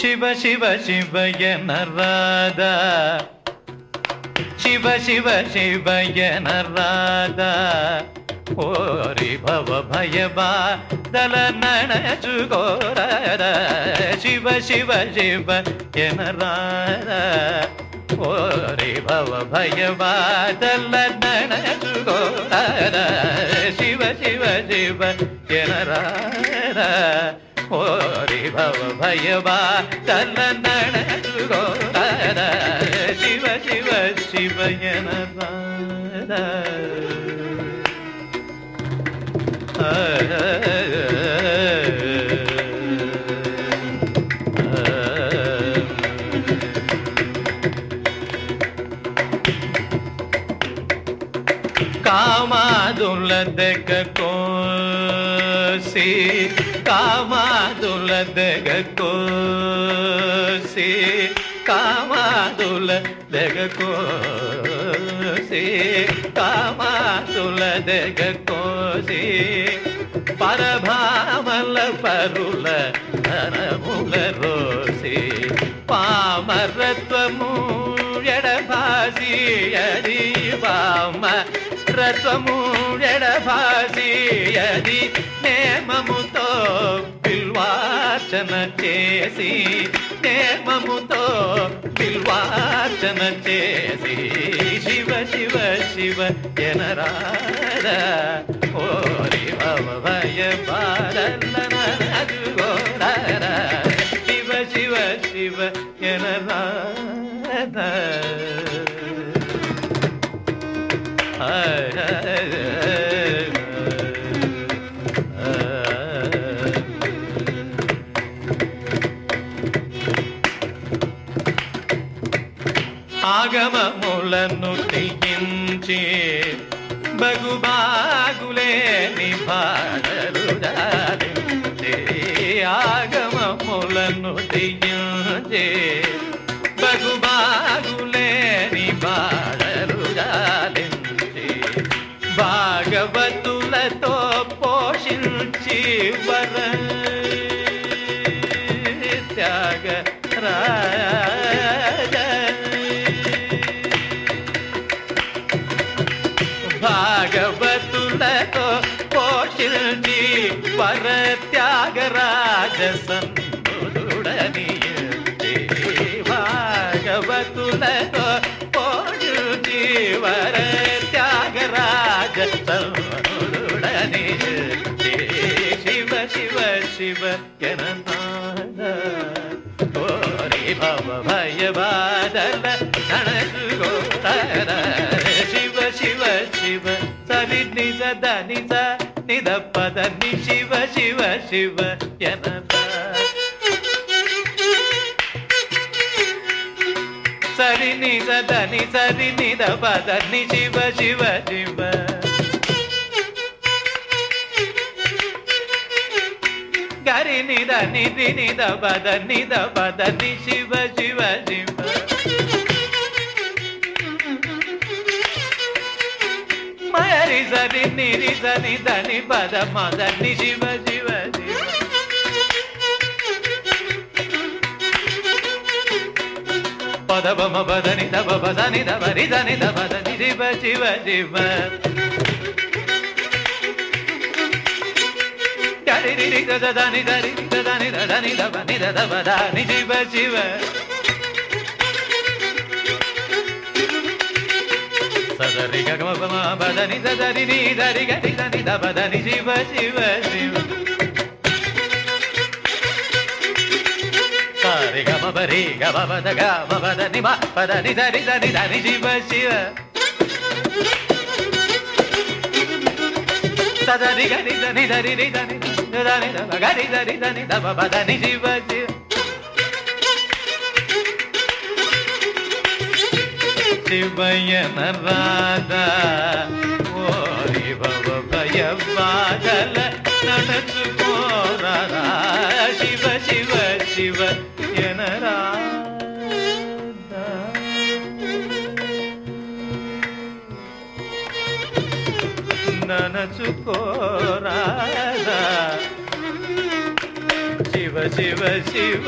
శివ శివ శివయ రాధా శివ శివ శివయ రాధా ఓరి భవ భయబా దల నణచుకోరాధ శివ శివ శివ ఎన ఓరి భవ భయబా దల నణచుకోరాధ శివ శివ శివ ఎన రాధా ఓరి భవ భయబా దల నణచుకోరాధ శివ శివ శివయన రాధా కామాదుల దగ కోసి కామాదుల దగ కోసి కామాదుల దగ కోసి పరభామల పరుల ధనముల రోసి పామరత్వము ఎడభాసి అది పామ రత్వము ఎడభాసి అది నేమము బిల్వార్చన చేసి నేమముతో బిల్వార్చన చేసి శివ శివ శివ ఎనరాడ ఓరి భవ భయ బారన్న అదుగోరార శివ శివ శివ హర. ఆగమములను తెగించే బగుబాగులేని బాధలు ఆగమములను తెగించే బగుబాగులేని బాధలు భాగవతులతో త్యాగరాజ సన్నుడని భాగవతులతో పోషించి వర త్యాగరాజ సన్నుడని శివ శివ శివ జననాద ఓరి భవ భయ బాదల నణసుకోర శివ శివ శివ సరి నిజ దని శివ శివ శివ జనత సరి నిజ దని సరి నిద పద శివ శివ శివ. గరి నిద నిధి నిద పద నిద పద శివ శివ శివ. మయరి సరి నిరి సని దని పద మద ని శివ శివ శివ పద బమ పద ని దబ పద ని దబ రి దని దబ దని శివ శివ శివ గరి రి రి దద దని దరి దద ని దద ని దబ ని దద పద ని శివ శివ సదరి గగమ పమ పద ని దరి ని దరి గరి దని దబ దని శివ శివ శివ. సరి గమ పరి గమ పద గమ పద ని మ పద ని దరి దని దని శివ. శివ సదరి గరి దని దరి రి దని దని దరి దని దబ పద ని శివ. శివ శివయన రాధా ఓరి భవ భయ బాధల నడుచుకోరా శివ శివ శివ ఎన రాధా ననచుకోరాధా శివ శివ శివ